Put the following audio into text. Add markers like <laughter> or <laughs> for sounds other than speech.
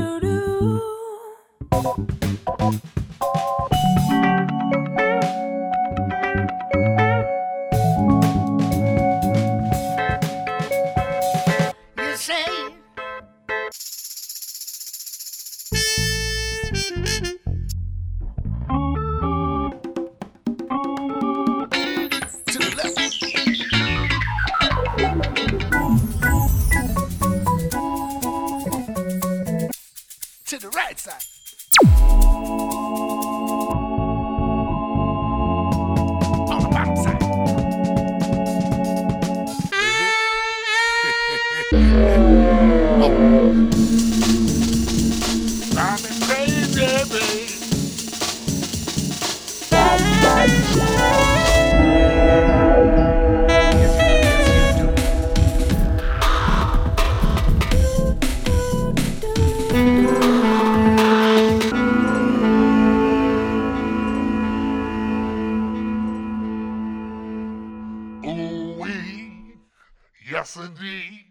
do do. The right side. On the bottom side. oh. <laughs> yes indeed.